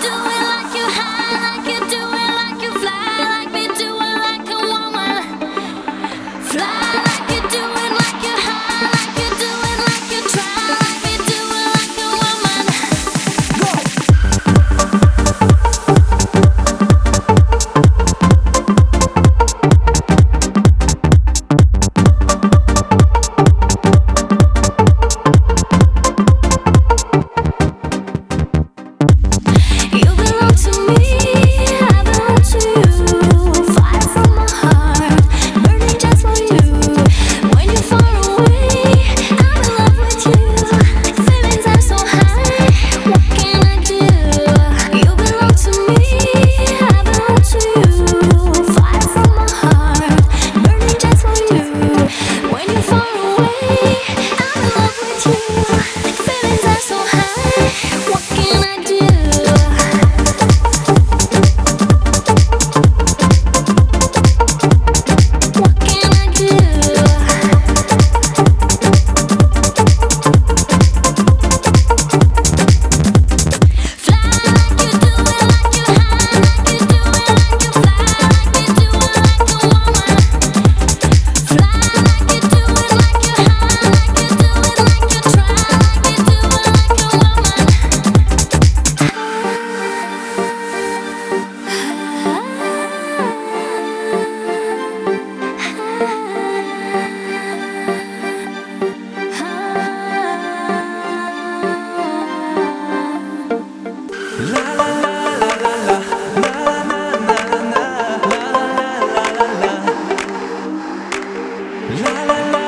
do la la la.